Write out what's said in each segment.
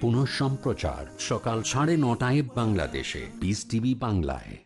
পুনঃ সম্প্রচার সকাল সাড়ে নটায় বাংলাদেশে। বিস টিভি বাংলায়।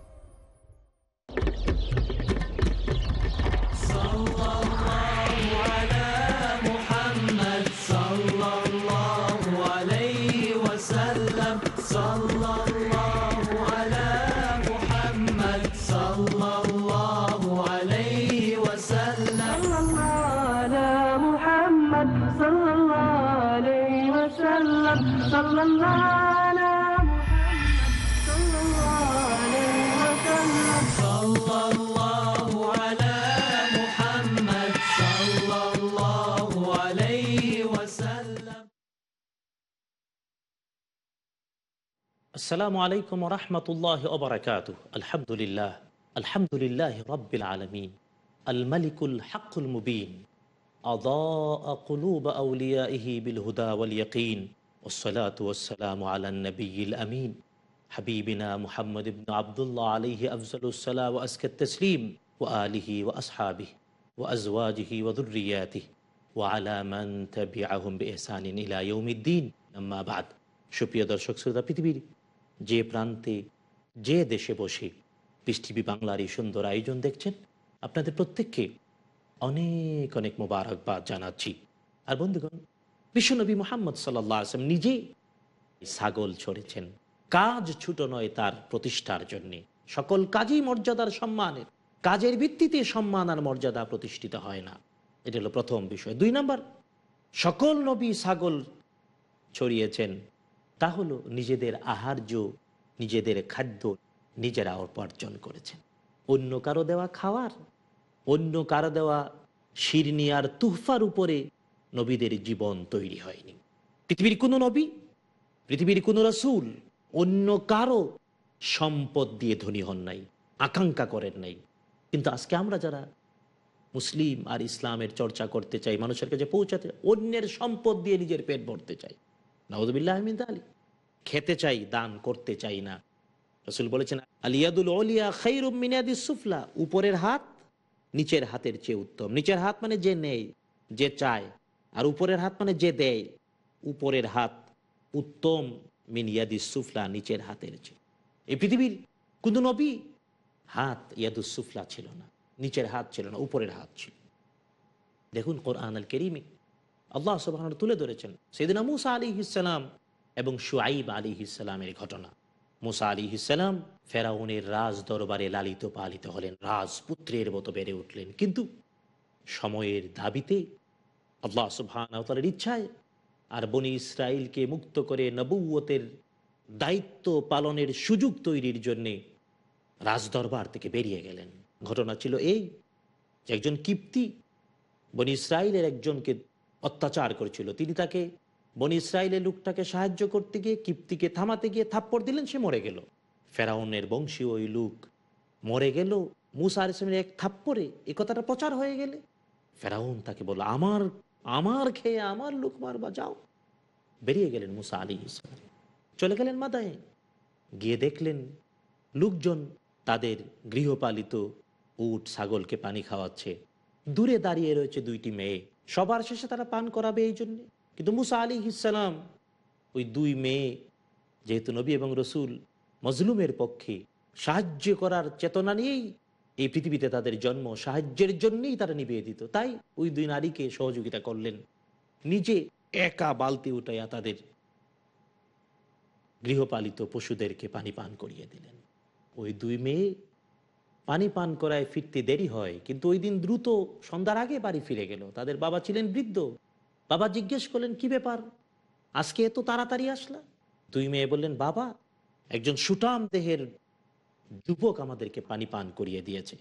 السلام عليكم ورحمة الله وبركاته الحمد لله الحمد لله رب العالمين الملك الحق المبين أضاء قلوب أوليائه بالهدى واليقين والصلاة والسلام على النبي الأمين حبيبنا محمد بن عبد الله عليه أفضل الصلاة وأزكى التسليم وآله وأصحابه وأزواجه وذرياته وعلى من تبعهم بإحسان إلى يوم الدين أما بعد সুপ্রিয় দর্শক শ্রোতা পৃথিবীর যে প্রান্তে, যে দেশে বসে পৃথিবী বাংলার এই সুন্দর আয়োজন দেখছেন, আপনাদের প্রত্যেককে অনেক অনেক মোবারকবাদ জানাচ্ছি। আর বন্ধুগণ বিশ্বনবী মোহাম্মদ সাল্লাহ আসলাম নিজে ছাগল ছড়েছেন। কাজ ছুটো নয় তার প্রতিষ্ঠার জন্যে। সকল কাজই মর্যাদার সম্মানের। কাজের ভিত্তিতে সম্মান আর মর্যাদা প্রতিষ্ঠিত হয় না। এটা হলো প্রথম বিষয়। দুই নম্বর, সকল নবী ছাগল ছড়িয়েছেন। তা হলো নিজেদের আহার্য, নিজেদের খাদ্য নিজেরা উপার্জন করেছেন। অন্য কারও দেওয়া খাওয়ার, অন্য কারও দেওয়া শিরনি আর তুহফার উপরে নবীদের জীবন তৈরি হয়নি। পৃথিবীর কোনো নবী, পৃথিবীর কোনো রসুল, অন্য কারও সম্পদ দিয়ে ধনী হন নাই, আকাঙ্ক্ষা করেন নাই। কিন্তু আজকে আমরা যারা মুসলিম আর ইসলামের চর্চা করতে চাই, মানুষের কাছে পৌঁছাতে, অন্যের সম্পদ দিয়ে নিজের পেট ভরতে চাই নাউদুবিল্লাহ আহমিদ আলী খেতে চাই, দান করতে চাই না। রসুল বলেছেন আলিয়াদুল অলিয়া খৈরুম মিনাদি সুফলা। উপরের হাত নিচের হাতের চেয়ে উত্তম। নিচের হাত মানে যে নেই যে চায়, আর উপরের হাত মানে যে দেয়। উপরের হাত উত্তম মিনিয়াদি সুফলা, নিচের হাতের চেয়ে। এই পৃথিবীর কোন নবী হাত ইয়াদুস সুফলা ছিল না, নিচের হাত ছিল না, উপরের হাত ছিল। দেখুন কোরআন আল কেরিমে আল্লাহ সুবাহ তুলে ধরেছেন সেদিন মুসা আলী ইসালাম এবং সুয়াইব আলী ইসালামের ঘটনা। মুসা আলী ইসালাম ফেরাউনের রাজ দরবারে লালিত পালিত হলেন, রাজপুত্রের মতো বেড়ে উঠলেন। কিন্তু সময়ের দাবিতে আল্লাহ সুবাহর ইচ্ছায় আর বনি ইসরায়েলকে মুক্ত করে নবুয়তের দায়িত্ব পালনের সুযোগ তৈরির জন্যে রাজদরবার থেকে বেরিয়ে গেলেন। ঘটনা ছিল এই যে একজন কিপ্তি বনি ইসরায়েলের একজনকে অত্যাচার করেছিল। তিনি তাকে বনি ইসরায়েলের লোকটাকে সাহায্য করতে গিয়ে, কিপ্তিকে থামাতে গিয়ে থাপ্পড় দিলেন, সে মরে গেল। ফেরাউনের বংশী ওই লোক মরে গেল, মুসা ইসলামের এক থাপ্পড়ে এ কথাটা প্রচার হয়ে গেলে। ফেরাউন তাকে বলল, আমার আমার খেয়ে আমার লোক মারবা, যাও। বেরিয়ে গেলেন মুসা আলী ইসলাম চলে গেলেন মাদায়। গিয়ে দেখলেন লোকজন তাদের গৃহপালিত উট, ছাগলকে পানি খাওয়াচ্ছে। দূরে দাঁড়িয়ে রয়েছে দুইটি মেয়ে। সবার শেষে তারা পান করাবে এই জন্যে। কিন্তু মুসা আলী ইসালাম ওই দুই মেয়ে, যেহেতু নবী এবং রসুল, মজলুমের পক্ষে সাহায্য করার চেতনা নিয়েই এই পৃথিবীতে তাদের জন্ম, সাহায্যের জন্যই তারা নিভিয়ে দিত তাই ওই দুই নারীকে সহযোগিতা করলেন। নিজে একা বালতি উঠাইয়া তাদের গৃহপালিত পশুদেরকে পানি পান করিয়ে দিলেন। ওই দুই মেয়ে পানি পান করায় ফিরতে দেরি হয়, কিন্তু ওই দিন দ্রুত সন্ধ্যার আগে বাড়ি ফিরে গেল। তাদের বাবা ছিলেন বৃদ্ধ। বাবা জিজ্ঞেস করলেন, কি ব্যাপার? আজকে এত তাড়াতাড়ি আসলা? দুই মেয়ে বললেন, বাবা, একজন সুটাম দেহের যুবক আমাদেরকে পানি পান করিয়ে দিয়েছে।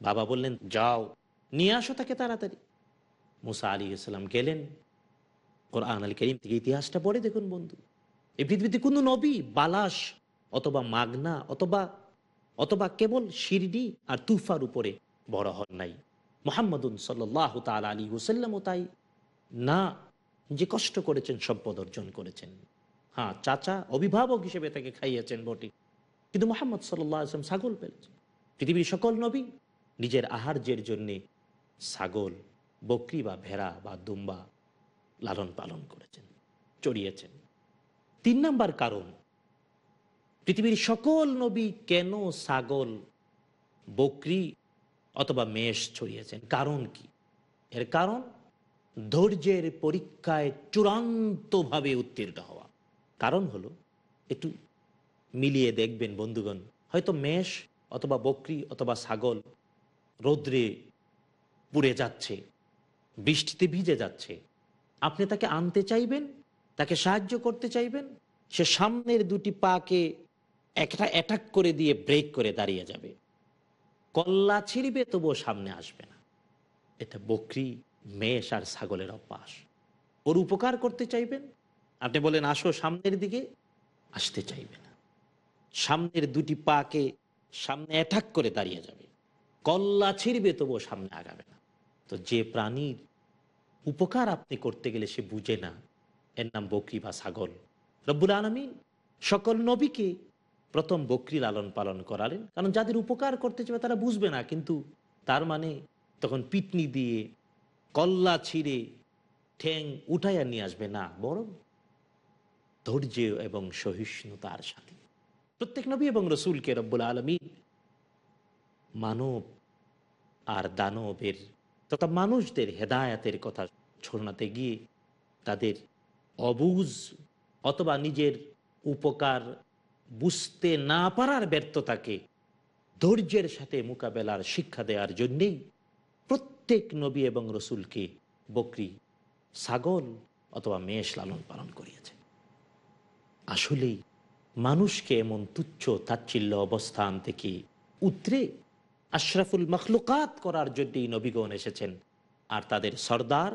বাবা বললেন, যাও, নিয়ে আসো তাকে তাড়াতাড়ি। মুসা আলী ইসলাম গেলেন। কোরআন আলী করিম থেকে ইতিহাসটা পড়ে দেখুন বন্ধু। এই পৃথিবীতে কোনো নবী বালাস অথবা মাগনা অথবা অথবা কেবল শিরডি আর তুফার উপরে বড় হন নাই। মোহাম্মদুন সাল্লাহ তাল আলী হুসাল্লামও তাই। না, যে কষ্ট করেছেন, সম্পদ অর্জন করেছেন। হ্যাঁ চাচা অভিভাবক হিসেবে তাকে খাইয়েছেন বটে। কিন্তু মোহাম্মদ সাল্লাহ আসলাম ছাগল পেলেছেন। পৃথিবীর সকল নবী নিজের আহার্যের জন্যে ছাগল, বকরি বা ভেড়া বা দুম্বা লালন পালন করেছেন, চড়িয়েছেন। তিন নাম্বার কারণ, পৃথিবীর সকল নবী কেন ছাগল, বকরি অথবা মেষ ছড়িয়েছেন কারণ কি? এর কারণ ধৈর্যের পরীক্ষায় চূড়ান্তভাবে উত্তীর্ণ হওয়া। কারণ হলো, একটু মিলিয়ে দেখবেন বন্ধুগণ, হয়তো মেষ অথবা বকরি অথবা ছাগল রৌদ্রে পুড়ে যাচ্ছে, বৃষ্টিতে ভিজে যাচ্ছে। আপনি তাকে আনতে চাইবেন? তাকে সাহায্য করতে চাইবেন? সে সামনের দুটি পাকে একটা অ্যাটাক করে দিয়ে ব্রেক করে দাঁড়িয়ে যাবে। কল্লা ছিঁড়বে তবুও সামনে আসবে না। এটা বকরি মেষ আর ছাগলের অভ্যাস। ওর উপকার করতে চাইবেন? আপনি বলেন, আসো সামনের দিকে। আসতে চাইবে না। সামনের দুটি পাকে সামনে অ্যাটাক করে দাঁড়িয়ে যাবে। কল্লা ছিঁড়বে, তবুও সামনে আগাবে না। তো যে প্রাণীর উপকার আপনি করতে গেলে সে বুঝে না, এর নাম বকরি বা ছাগল। রব্বুল আলমী সকল নবীকে প্রথম বকরি লালন পালন করালেন। কারণ যাদের উপকার করতে চাবে তারা বুঝবে না। কিন্তু তার মানে তখন পিটনি দিয়ে কল্লা ছিঁড়ে ঠ্যাং উঠাইয়া নিয়ে আসবে না, বরং ধৈর্য এবং সহিষ্ণুতার সাথে। প্রত্যেক নবী এবং রসুলকে রব্বুল আলমী মানব আর দানবের তথা মানুষদের হেদায়াতের কথা ছড়াতে গিয়ে তাদের অবুজ অথবা নিজের উপকার বুঝতে না পারার ব্যর্থতাকে ধৈর্যের সাথে মোকাবেলার শিক্ষা দেওয়ার জন্যেই প্রত্যেক নবী এবং রসুলকে বকরি, ছাগল অথবা মেষ লালন পালন করিয়েছে। আসলেই মানুষকে এমন তুচ্ছ, তাচ্ছিল্য অবস্থান থেকে উতরে আশরাফুল মখলুকাত করার জন্যই নবীগণ এসেছেন। আর তাদের সর্দার,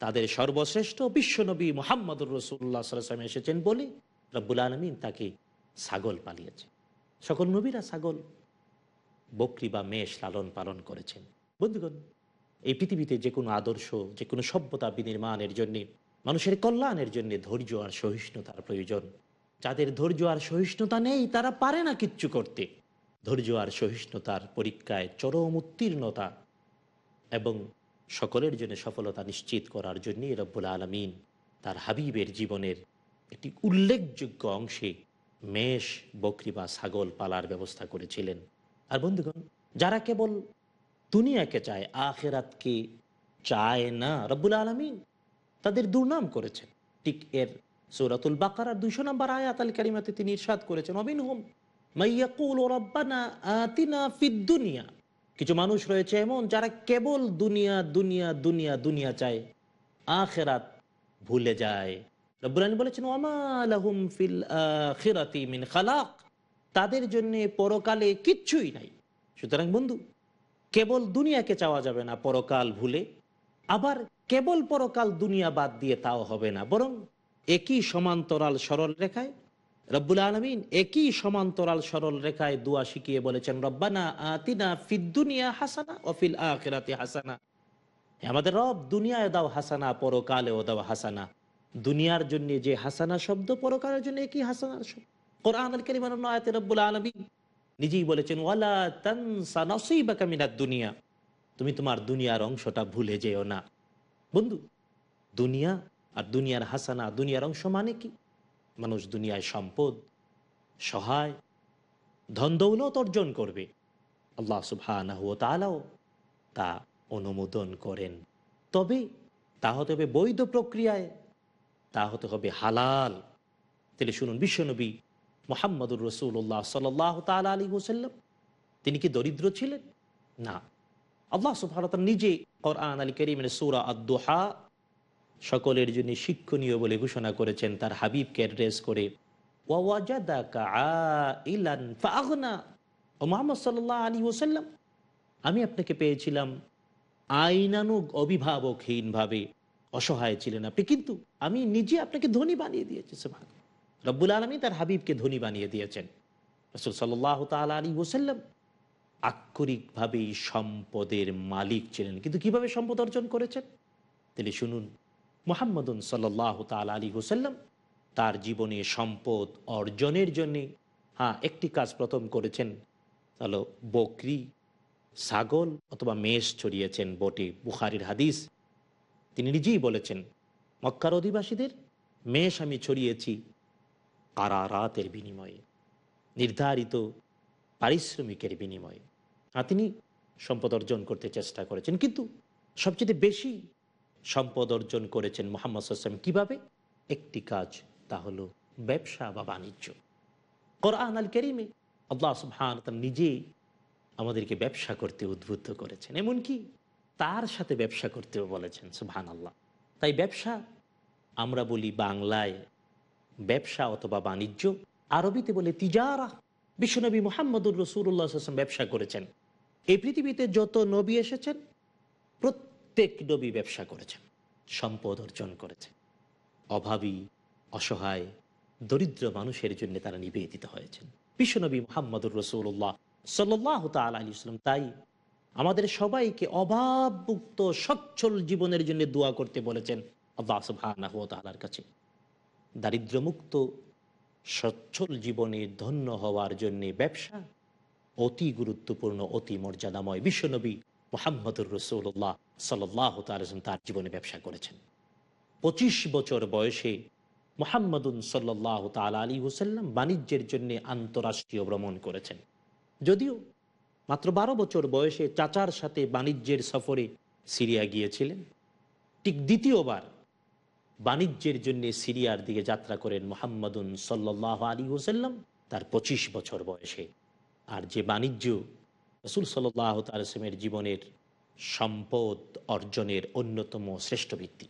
তাদের সর্বশ্রেষ্ঠ বিশ্বনবী মোহাম্মদুর রসুল্লাহ সাল্লাম এসেছেন বলে রব্বুল আলমিন তাকে ছাগল পালিয়েছে। সকল নবীরা ছাগল, বকরি বা মেষ লালন পালন করেছেন। বন্ধুগণ এই পৃথিবীতে যে কোনো আদর্শ, যে কোনো সভ্যতা বিনির্মাণের জন্যে, মানুষের কল্যাণের জন্য ধৈর্য আর সহিষ্ণুতার প্রয়োজন। যাদের ধৈর্য আর সহিষ্ণুতা নেই, তারা পারে না কিচ্ছু করতে। ধৈর্য আর সহিষ্ণুতার পরীক্ষায় চরম উত্তীর্ণতা এবং সকলের জন্য সফলতা নিশ্চিত করার জন্যই রব্বুল আলমিন তার হাবিবের জীবনের একটি উল্লেখযোগ্য অংশে মেষ, বকরি বা ছাগল পালার ব্যবস্থা করেছিলেন। আর বন্ধুগণ, যারা কেবল দুনিয়াকে চায়, আখেরাতকে চায় না, রব্বুল আলমিন তাদের দুর্নাম করেছেন। ঠিক এর সৌরাতুল বাকার দুইশো নম্বর আয়াত আল কারিমাতে তিনি ইরশাদ করেছেন অবিন হোম রব্বানা দুনিয়া। কিছু মানুষ রয়েছে এমন যারা কেবল দুনিয়া দুনিয়া দুনিয়া দুনিয়া চায়, আখেরাত ভুলে যায়। রব্বুল আলমিন বলেছেন ওয়ামালাহুম ফিল আখিরাতি মিন খালাক। তাদের জন্য পরকালে কিচ্ছুই নাই। সুতরাং বন্ধু কেবল দুনিয়াকে চাওয়া যাবে না পরকাল ভুলে। আবার কেবল পরকাল দুনিয়া বাদ দিয়ে তাও হবে না। বরং একই সমান্তরাল সরল রেখায় রব্বুল আলমিন একই সমান্তরাল সরল রেখায় দুয়া শিখিয়ে বলেছেন, রব্বানা আতিনা ফিদ্দুনিয়া হাসানা অফিল আখেরাতে হাসানা। আমাদের রব, দুনিয়ায় দাও হাসানা, পরকালেও দাও হাসানা। দুনিয়ার জন্য যে হাসানা শব্দ, পরকালের জন্য একই হাসানার শব্দ। কোরআন আল কারিমান আয়াতে রব্বুল আলমিন নিজেই বলেছেন, ওয়ালা তানসা নসিবাকা মিনাদ দুনিয়া। তুমি তোমার দুনিয়ার অংশটা ভুলে যেও না। বন্ধু, দুনিয়া আর দুনিয়ার হাসানা, দুনিয়ার অংশ মানে কি? মানুষ দুনিয়ায় সম্পদ, সহায়, ধন দৌলত অর্জন করবে। আল্লাহ সুবহানাহু ওয়া তাআলাও তা অনুমোদন করেন। তবে তা হতে হবে বৈধ প্রক্রিয়ায়, তা হতে হবে হালাল। তাহলে শুনুন, বিশ্বনবী মোহাম্মদুর রসুল্লাহ সাল্লাহ তালা আলী হোসাল্লাম তিনি কি দরিদ্র ছিলেন? না। আল্লাহ তাআলা নিজে কোরআন আলী করিমের সূরা আদ-দুহা সকলের জন্য শিক্ষণীয় বলে ঘোষণা করেছেন, তার হাবিবকে অ্যাড্রেস করে ওয়াসাল্লাম, আমি আপনাকে পেয়েছিলাম আইনানুগ অভিভাবকহীনভাবে। অসহায় ছিলেন আপনি, কিন্তু আমি নিজে আপনাকে ধনী বানিয়ে দিয়েছি সুবহান রব্বুল আলমী তার হাবিবকে ধনী বানিয়ে দিয়েছেন। রসুল সাল্লাহ তাল আলী ওসাল্লাম আক্ষরিকভাবেই সম্পদের মালিক ছিলেন। কিন্তু কীভাবে সম্পদ অর্জন করেছেন? তিনি শুনুন, মোহাম্মদুন সাল্লাহ তাল আলী হোসাল্লাম তার জীবনে সম্পদ অর্জনের জন্যে হ্যাঁ একটি কাজ প্রথম করেছেন। তাহলে বকরি, ছাগল অথবা মেষ ছড়িয়েছেন বটে। বুখারির হাদিস তিনি নিজেই বলেছেন, মক্কার অধিবাসীদের মেষ আমি ছড়িয়েছি কারারাতের বিনিময়ে, নির্ধারিত পারিশ্রমিকের বিনিময়ে। আর তিনি সম্পদ অর্জন করতে চেষ্টা করেছেন। কিন্তু সবচেয়ে বেশি সম্পদ অর্জন করেছেন মোহাম্মদ হাসাম কীভাবে? একটি কাজ, তা হলো ব্যবসা বা বাণিজ্য। কোরআন আল করিমে আল্লাহ সুবহান নিজে আমাদেরকে ব্যবসা করতে উদ্বুদ্ধ করেছেন। এমনকি তার সাথে ব্যবসা করতেও বলেছেন সুবহান আল্লাহ তাই ব্যবসা আমরা বলি বাংলায় ব্যবসা অথবা বাণিজ্য, আরবিতে বলে তিজারা। বিশ্বনবী মোহাম্মদুর রসুল্লাহ আসলাম ব্যবসা করেছেন। এই পৃথিবীতে যত নবী এসেছেন, প্রত্যেক নবী ব্যবসা করেছেন, সম্পদ অর্জন করেছেন। অভাবী, অসহায়, দরিদ্র মানুষের জন্য তারা নিবেদিত হয়েছেন। বিশ্বনবী মোহাম্মদুর রসুল্লাহ সাল্লাহ তাল আলী ইসলাম তাই আমাদের সবাইকে অভাবমুক্ত, সচ্ছল জীবনের জন্য দোয়া করতে বলেছেন আল্লাহ সুবহানাহু কাছে। দারিদ্র্যমুক্ত, সচ্ছল জীবনে ধন্য হওয়ার জন্য ব্যবসা অতি গুরুত্বপূর্ণ, অতি মর্যাদাময়। বিশ্বনবী মোহাম্মদুর রসুল্লাহ সাল্লাহ তালম তার জীবনে ব্যবসা করেছেন। পঁচিশ বছর বয়সে মোহাম্মদুন সাল্লাহ তাল আলী হুসাল্লাম বাণিজ্যের জন্য আন্তরাষ্ট্রীয় ভ্রমণ করেছেন। যদিও মাত্র বারো বছর বয়সে চাচার সাথে বাণিজ্যের সফরে সিরিয়া গিয়েছিলেন। ঠিক দ্বিতীয়বার বাণিজ্যের জন্য সিরিয়ার দিকে যাত্রা করেন মোহাম্মদুন সাল্লাহ আলী হুসাল্লাম তার পঁচিশ বছর বয়সে। আর যে বাণিজ্য রসুল সাল্লাহ তালসেমের জীবনের সম্পদ অর্জনের অন্যতম শ্রেষ্ঠ ভিত্তি।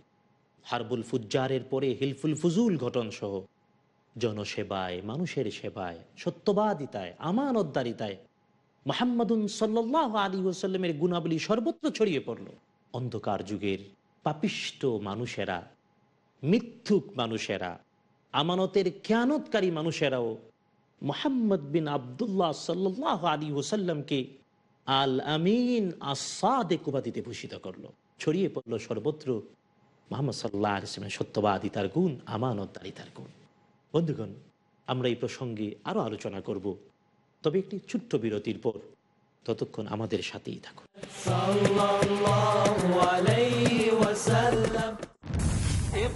হারবুল ফুজ্জারের পরে হিলফুল ফুজুল ঘটন সহ জনসেবায়, মানুষের সেবায়, সত্যবাদিতায়, আমানতদারিতায় মোহাম্মদুন সাল্লাহ আলী ওসাল্লামের গুণাবলী সর্বত্র ছড়িয়ে পড়ল। অন্ধকার যুগের পাপিষ্ট মানুষেরা মিথ্যুক মানুষেরা, আমানতের জ্ঞানতকারী মানুষেরাও মোহাম্মদ বিন আবদুল্লাহ সাল্লাহ আলী ওসাল্লামকে আল আমিন আসাদেক উপাধিতে ভূষিত করল। ছড়িয়ে পড়ল সর্বত্র মোহাম্মদ সাল্লাহ আলিসলামের সত্যবাদিতার গুণ আমানতদারিতার গুণ। বন্ধুগণ, আমরা এই প্রসঙ্গে আরও আলোচনা করব। তবে একটি ছোট্ট বিরতির পর ততক্ষণ আমাদের সাথেই থাকুন।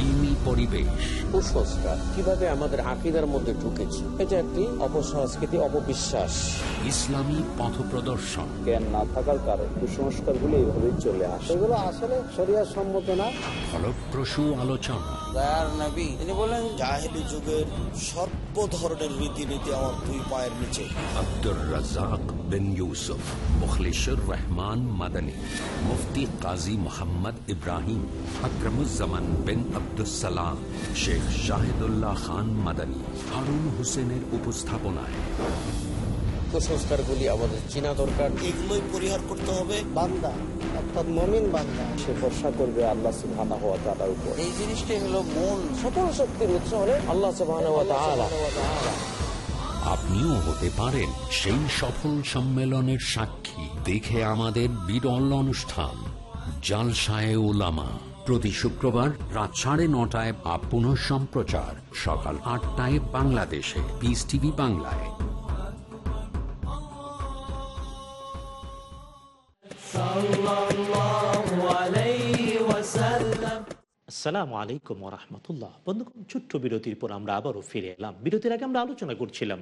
ইলমি পরিবেশ। কুসংস্কার কীভাবে আমাদের আকিদার মধ্যে ঢুকেছে এটা একটি অপসংস্কৃতি অপবিশ্বাস। ইসলামী পথ প্রদর্শন। জ্ঞান না থাকার কারণে কুসংস্কারগুলো এইভাবেই চলে আসে। এগুলো আসলে শরিয়ার সম্মত না। ফলপ্রসূ আলোচনা। তিনি বলেন জাহেলি যুগের সর্ব ধরনের রীতিনীতি আমার দুই পায়ের নিচে। আব্দুর রাজাক বিন ইউসুফ মুখলিসুর রহমান মাদানী মুফতি কাজী মোহাম্মদ ইব্রাহিম আকরমুজ্জামান বিন আব্দুসালাম শেখ শাহিদুল্লাহ খান মাদানী হারুন হোসেনের উপস্থাপনায়। কুসংস্কারগুলি আমাদের চিনা দরকার। এগুলোই পরিহার করতে হবে। বান্দা অর্থাৎ মমিন বান্দা সে ভরসা করবে আল্লাহ সুবহানাহু ওয়া তাআলার উপর। এই জিনিসটাই হলো মূল। সকল শক্তির উৎস হলো আল্লাহ সুবহানাহু ওয়া তাআলা। আপনিও হতে পারেন সেই সফল সম্মেলনের সাক্ষী। দেখে আমাদের বিরল অনুষ্ঠান জালসায় ওলামা প্রতি শুক্রবার রাত সাড়ে নটায় বা পুনঃ সম্প্রচার সকাল আটটায় বাংলাদেশে। পিস টিভি বাংলায়। আসসালামু আলাইকুম রহমতুল্লাহ বন্ধুগণ, ছোট্ট বিরতির পর আমরা আবারও ফিরে এলাম। বিরতির আগে আমরা আলোচনা করছিলাম,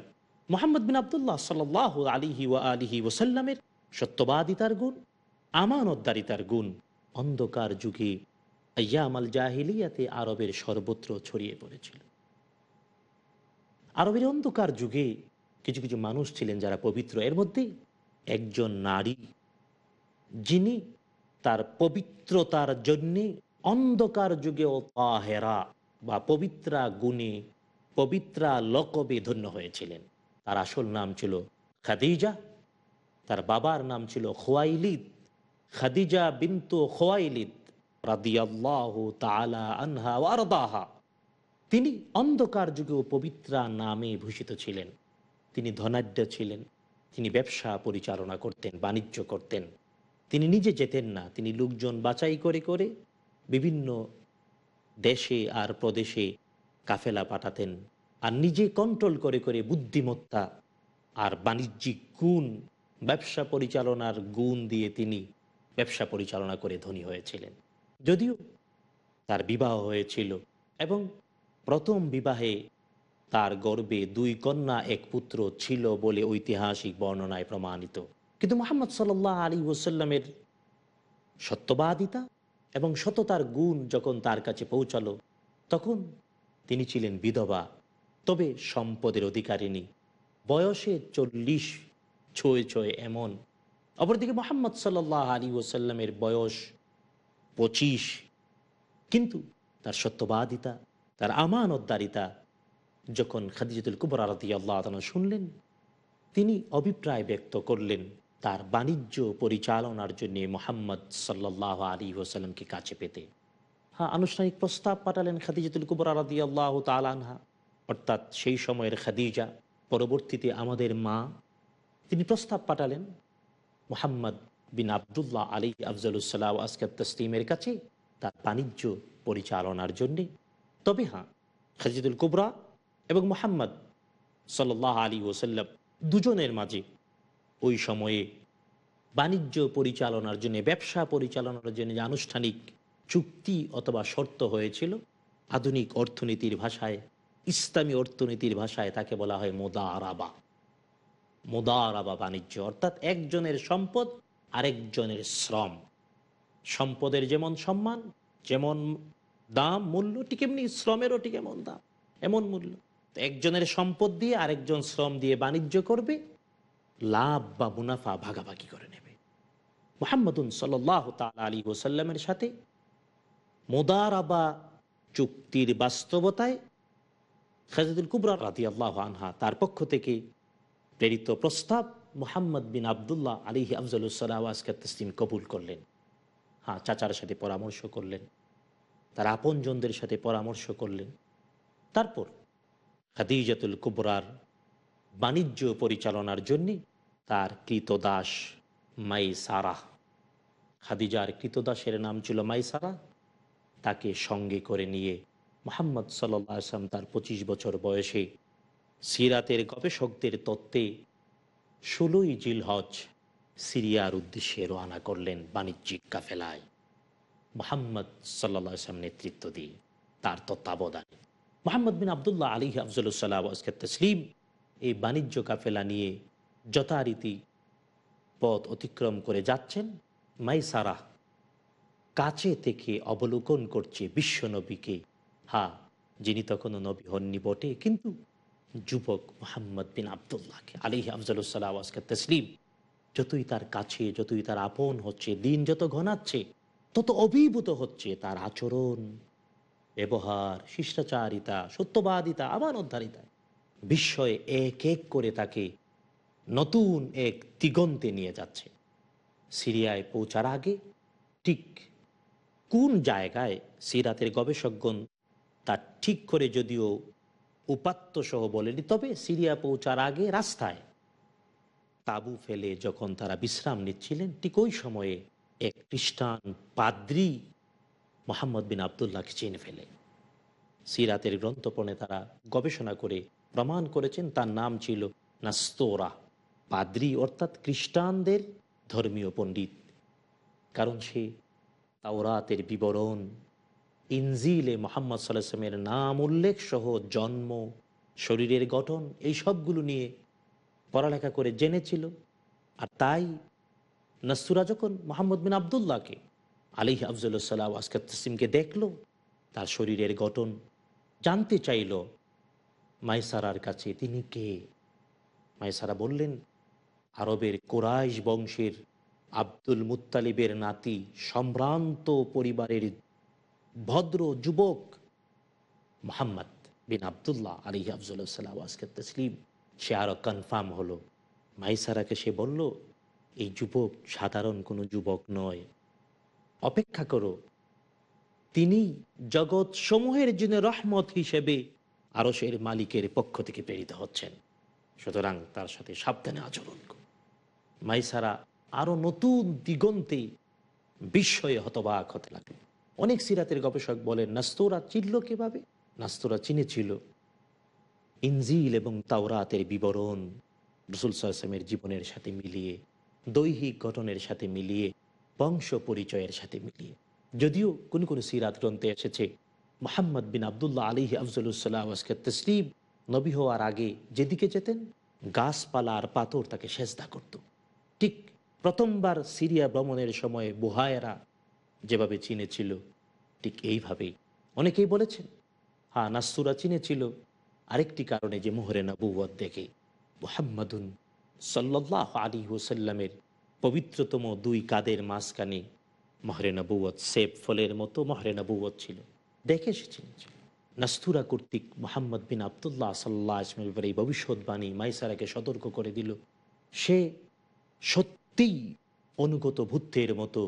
মোহাম্মদ বিন আবদুল্লাহ সাল্লাহ আলিহি ওয়া আলিহি ওসাল্লামের সত্যবাদিতার গুণ, আমানতদারিতার গুণ, অন্ধকার যুগে আয়ামাল জাহিলিয়াতে আরবের সর্বত্র ছড়িয়ে পড়েছিল। আরবের অন্ধকার যুগে কিছু কিছু মানুষ ছিলেন যারা পবিত্র। এর মধ্যে একজন নারী, যিনি তার পবিত্রতার জন্যে অন্ধকার যুগেও তাহেরা বা পবিত্রা গুণে পবিত্রা লকবে ধন্য হয়েছিলেন। তার আসল নাম ছিল খাদিজা, তার বাবার নাম ছিল খোয়াইলিদ, খাদিজা বিন্তু খোয়াইলিদ। তিনি অন্ধকার যুগেও পবিত্রা নামে ভূষিত ছিলেন। তিনি ধনাঢ্য ছিলেন। তিনি ব্যবসা পরিচালনা করতেন, বাণিজ্য করতেন। তিনি নিজে যেতেন না। তিনি লোকজন বাছাই করে করে বিভিন্ন দেশে আর প্রদেশে কাফেলা পাঠাতেন আর নিজে কন্ট্রোল করে করে বুদ্ধিমত্তা আর বাণিজ্যিক গুণ, ব্যবসা পরিচালনার গুণ দিয়ে তিনি ব্যবসা পরিচালনা করে ধনী হয়েছিলেন। যদিও তার বিবাহ হয়েছিল এবং প্রথম বিবাহে তার গর্বে দুই কন্যা এক পুত্র ছিল বলে ঐতিহাসিক বর্ণনায় প্রমাণিত। কিন্তু মোহাম্মদ সাল্লাহ আলী ওসাল্লামের সত্যবাদিতা এবং সততার গুণ যখন তার কাছে পৌঁছালো, তখন তিনি ছিলেন বিধবা। তবে সম্পদের অধিকারিণী। বয়সে চল্লিশ, ছয় ছয় এমন। অপরদিকে মোহাম্মদ সাল্লাহ আলী ওসাল্লামের বয়স পঁচিশ। কিন্তু তার সত্যবাদিতা, তার আমানতদারিতা, যখন খাদিজুল কুবর আরতি আল্লাহ শুনলেন, তিনি অভিপ্রায় ব্যক্ত করলেন তার বাণিজ্য পরিচালনার জন্য মোহাম্মদ সাল্লাহ আলী ওসাল্লামকে কাছে পেতে। হ্যাঁ আনুষ্ঠানিক প্রস্তাব পাঠালেন খাদিজাতুল কুবর আরদি আল্লাহ তালানহা অর্থাৎ সেই সময়ের খাদিজা, পরবর্তীতে আমাদের মা। তিনি প্রস্তাব পাঠালেন, মোহাম্মদ বিন আবদুল্লাহ আলী আফজলুসাল্লাহ আসকাত তসলিমের কাছে তার বাণিজ্য পরিচালনার জন্যে। তবে হ্যাঁ খাজিদুল কুবরা এবং মোহাম্মদ সাল্লাহ আলী ওসাল্লাম দুজনের মাঝে ওই সময়ে বাণিজ্য পরিচালনার জন্য, ব্যবসা পরিচালনার জন্য যে আনুষ্ঠানিক চুক্তি অথবা শর্ত হয়েছিল, আধুনিক অর্থনীতির ভাষায়, ইসলামী অর্থনীতির ভাষায় তাকে বলা হয় মোদা আরাবা মোদা আরাবা বাণিজ্য, অর্থাৎ একজনের সম্পদ আরেকজনের শ্রম। সম্পদের যেমন সম্মান, যেমন দাম, মূল্য, ঠিক এমনি শ্রমেরও ঠিক এমন দাম, এমন মূল্য। একজনের সম্পদ দিয়ে আরেকজন শ্রম দিয়ে বাণিজ্য করবে, লাভ বা মুনাফা ভাগাভাগি করে নেবে। মোহাম্মদুন সাল্লাহ তাল আলী ওসাল্লামের সাথে মোদারাবা চুক্তির বাস্তবতায় খাজিদুল কুবরা রাতি আল্লাহ আনহা তার পক্ষ থেকে প্রেরিত প্রস্তাব মোহাম্মদ বিন আবদুল্লাহ আলী আফজলুসাল্লাহকে তসলিম কবুল করলেন। হ্যাঁ চাচার সাথে পরামর্শ করলেন। তার আপনজনদের সাথে পরামর্শ করলেন। তারপর খাদিজাতুল কুবরার বাণিজ্য পরিচালনার জন্যে তার কৃতদাস মাই সারাহ খাদিজার কৃতদাসের নাম ছিল মাই সারা তাকে সঙ্গে করে নিয়ে মোহাম্মদ সাল্লাম তার পঁচিশ বছর বয়সে সিরাতের গবেষকদের তত্ত্বে ষোলোই জিলহজ সিরিয়ার উদ্দেশ্যে রওনা করলেন বাণিজ্যিক কাফেলায়। মোহাম্মদ সাল্লাম নেতৃত্ব দিয়ে তার তত্ত্বাবধানে। মোহাম্মদ বিন আবদুল্লাহ আলী আফজলুসাল্লাহ তসলিম এই বাণিজ্য কাফেলা নিয়ে যথারীতি পথ অতিক্রম করে যাচ্ছেন। মাইসারা কাছে থেকে অবলোকন করছে বিশ্বনবীকে হা যিনি তখনও নবী হননি বটে, কিন্তু যুবক মোহাম্মদ বিন আবদুল্লাহকে আলিহি আফজালুসাল্লাহ তসলিম। যতই তার কাছে, যতই তার আপন হচ্ছে, দিন যত ঘনাচ্ছে, তত অভিভূত হচ্ছে তার আচরণ, ব্যবহার, শিষ্টাচারিতা, সত্যবাদিতা আমানতধারিতা বিস্ময়ে এক এক করে তাকে নতুন এক দিগন্তে নিয়ে যাচ্ছে। সিরিয়ায় পৌঁছার আগে ঠিক কোন জায়গায় সিরাতের গবেষকগণ তা ঠিক করে যদিও উপাত্ত সহ বলেনি, তবে সিরিয়া পৌঁছার আগে রাস্তায় তাবু ফেলে যখন তারা বিশ্রাম নিচ্ছিলেন, ঠিক ওই সময়ে এক খ্রিস্টান পাদ্রি মোহাম্মদ বিন আবদুল্লাহকে চিনে ফেলে। সিরাতের গ্রন্থপণে তারা গবেষণা করে প্রমাণ করেছেন, তার নাম ছিল নাস্তোরা। পাদ্রি অর্থাৎ খ্রিস্টানদের ধর্মীয় পণ্ডিত, কারণ সে তাওরাতের বিবরণ ইনজিলে মোহাম্মদ সাল্লামের নাম উল্লেখ সহ জন্ম, শরীরের গঠন, এই সবগুলো নিয়ে পড়ালেখা করে জেনেছিল। আর তাই নাস্তুরা যখন মোহাম্মদ বিন আবদুল্লাহকে আলিহ আফজুল্লাহ আসকাত তসিমকে দেখল, তার শরীরের গঠন জানতে চাইল, মাইসারার কাছে তিনি কে? মাইসারা বললেন, আরবের কোরাইশ বংশের আব্দুল মুত্তালিবের নাতি, সম্ভ্রান্ত পরিবারের ভদ্র যুবক মোহাম্মদ বিন আবদুল্লাহ আলী আফজুল্লাহ আজকে তসলিম। সে আরও কনফার্ম হলো। মাইসারাকে সে বলল, এই যুবক সাধারণ কোনো যুবক নয়। অপেক্ষা করো। তিনি জগৎ সমূহের জন্য রহমত হিসেবে আরসের মালিকের পক্ষ থেকে প্রেরিত হচ্ছেন। সুতরাং তার সাথে সাবধানে আচরণ মাইসারা আরও নতুন দিগন্তে বিস্ময়ে হতবাক হতে লাগল। অনেক সিরাতের গবেষক বলেন, নাস্তোরা চিনল কীভাবে? নাস্তোরা চিনেছিল। ইনজিল এবং তাওরাতের বিবরণ রসুল সাহসামের জীবনের সাথে মিলিয়ে, দৈহিক গঠনের সাথে মিলিয়ে, বংশ পরিচয়ের সাথে মিলিয়ে। যদিও কোন কোন সিরাত গ্রন্থে এসেছে, মোহাম্মদ বিন আবদুল্লাহ আলী আফজলুসাল্লাহ তসলিম নবী হওয়ার আগে যেদিকে যেতেন, গাছপালা আর পাথর তাকে সেজদা করত। ঠিক প্রথমবার সিরিয়া ভ্রমণের সময় বুহায়েরা যেভাবে চিনেছিল, ঠিক এইভাবেই। অনেকেই বলেছেন হ্যাঁ নাস্তুরা চিনেছিল। আরেকটি কারণে যে মোহরে নবুয় দেখে, মোহাম্মদুন সাল্লাহ আলী হুসাল্লামের পবিত্রতম দুই কাদের মাঝখানে মহরে নবুয়ত সেব ফলের মতো মহরে নবুয়ত ছিল। দেখে সে চিনেছিল নাস্তুরা কর্তৃক মোহাম্মদ বিন আবদুল্লাহ সাল্লাহ আসমের ব্যাপারে এই ভবিষ্যৎবাণী মাইসারাকে সতর্ক করে দিল। সে সত্যিই অনুগত ভূতের মতো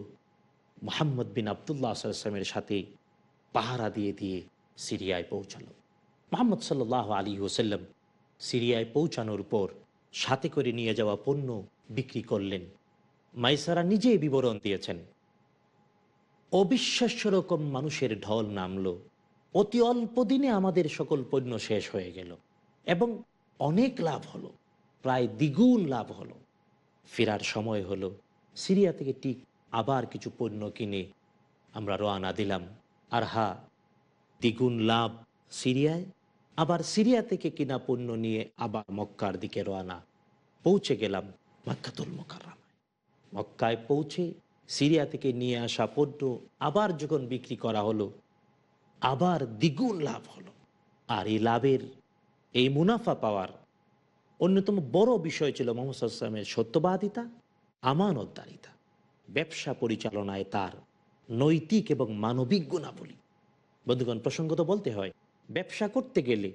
মোহাম্মদ বিন আবদুল্লাহ আসলামের সাথে পাহারা দিয়ে দিয়ে সিরিয়ায় পৌঁছালো। মোহাম্মদ সাল্লাহ আলী ওসাল্লাম সিরিয়ায় পৌঁছানোর পর সাথে করে নিয়ে যাওয়া পণ্য বিক্রি করলেন। মাইসারা নিজে বিবরণ দিয়েছেন। অবিশ্বাস্য রকম মানুষের ঢল নামলো। অতি অল্প দিনে আমাদের সকল পণ্য শেষ হয়ে গেল এবং অনেক লাভ হলো, প্রায় দ্বিগুণ লাভ হলো। ফেরার সময় হলো, সিরিয়া থেকে ঠিক আবার কিছু পণ্য কিনে আমরা রওনা দিলাম। আর হা, দ্বিগুণ লাভ সিরিয়ায়? আবার সিরিয়া থেকে কিনা পণ্য নিয়ে আবার মক্কার দিকে রওনা। পৌঁছে গেলাম মক্কাতুল মোকাররামায়। মক্কায় পৌঁছে সিরিয়া থেকে নিয়ে আসা পণ্য আবার যখন বিক্রি করা হলো, আবার দ্বিগুণ লাভ হলো। আর এই লাভের এই মুনাফা পাওয়ার অন্যতম বড় বিষয় ছিল মোহাম্মদ আসলামের সত্যবাদিতা, আমানতদারিতা। ব্যবসা পরিচালনায় তার নৈতিক এবং মানবিক গুণাবলী। বন্ধুগণ, প্রসঙ্গত বলতে হয়, ব্যবসা করতে গেলে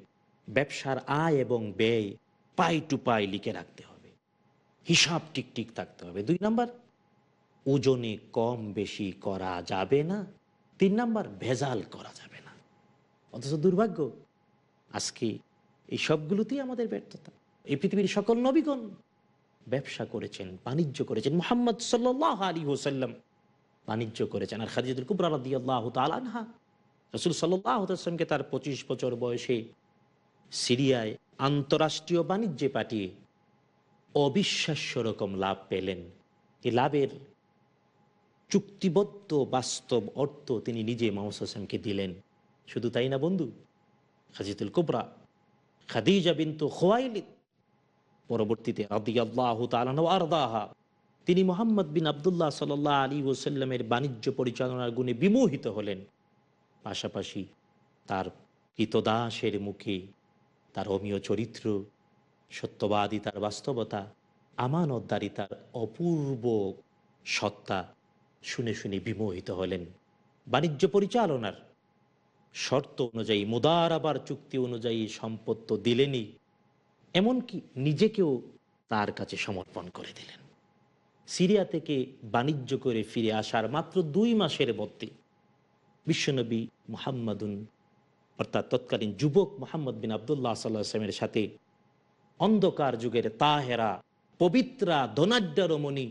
ব্যবসার আয় এবং ব্যয় পাই টু পাই লিখে রাখতে হবে। হিসাব ঠিক ঠিক থাকতে হবে। দুই নাম্বার, ওজনে কম বেশি করা যাবে না। তিন নাম্বার, ভেজাল করা যাবে না। অথচ দুর্ভাগ্য, আজকে এই সবগুলোতেই আমাদের ব্যর্থতা। এই পৃথিবীর সকল নবীগণ ব্যবসা করেছেন, বাণিজ্য করেছেন। মোহাম্মদ সাল্লাহ আলী হোসাল্লাম বাণিজ্য করেছেন। আর খাদিজুল কুবরা রাদি তালানহা রসুল সাল্লামকে তার পঁচিশ বছর বয়সে সিরিয়ায় আন্তরাষ্ট্রীয় বাণিজ্যে পাঠিয়ে অবিশ্বাস্য রকম লাভ পেলেন। এই লাভের চুক্তিবদ্ধ বাস্তব অর্থ তিনি নিজে মোহাম্মদ হাসানকে দিলেন। শুধু তাই না বন্ধু খাজিদুল কুবরা, খাদিজা বিন্তু খোয়াইলিদ পরবর্তীতে আরদাহা। তিনি মোহাম্মদ বিন আবদুল্লাহ সাল আলী ওসাল্লামের বাণিজ্য পরিচালনার গুণে বিমোহিত হলেন। পাশাপাশি তার কৃতদাসের মুখে তার অমীয় চরিত্র, সত্যবাদী তার বাস্তবতা আমানতদারি তার অপূর্ব সত্তা শুনে শুনে বিমোহিত হলেন। বাণিজ্য পরিচালনার শর্ত অনুযায়ী, মুদারাবার চুক্তি অনুযায়ী সম্পত্ত দিলেনই এমনকি নিজেকেও তার কাছে সমর্পণ করে দিলেন। সিরিয়া থেকে বাণিজ্য করে ফিরে আসার মাত্র দুই মাসের মধ্যে বিশ্বনবী মুহাম্মাদুন, অর্থাৎ তৎকালীন যুবক মোহাম্মদ বিন আবদুল্লাহ সাল্লাহ আসলামের সাথে অন্ধকার যুগের তাহেরা, পবিত্রা ধনাঢ্য রমণী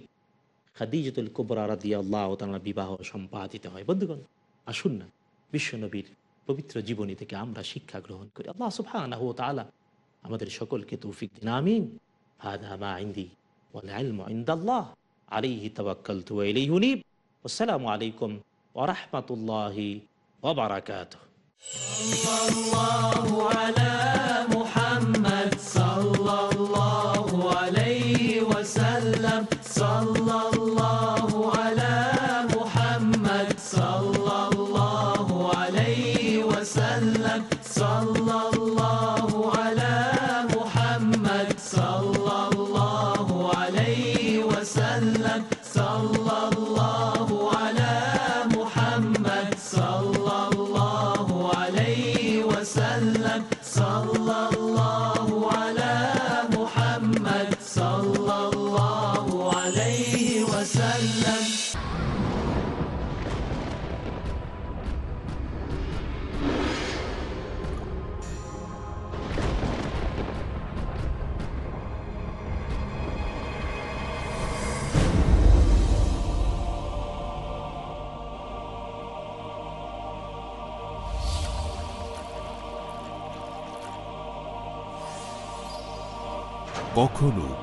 খাদিজতুল কুবরা রাদি আল্লাহ তালা বিবাহ সম্পাদিত হয়। বন্ধুগণ, আসুন না বিশ্বনবীর পবিত্র জীবনী থেকে আমরা শিক্ষা গ্রহণ করি। আল্লাহ ওয়া তাআলা আমাদের সকলকে তৌফিক দিন আমিন হাদা মা ইনদি ওয়াল ইলমু ইনদাল্লাহ আলাইহি তাওয়াক্কালতু ওয়া ইলাইহি উনীব আসসালামু আলাইকুম ওয়া রাহমাতুল্লাহি ওয়া বারাকাতুহু الله على وسلم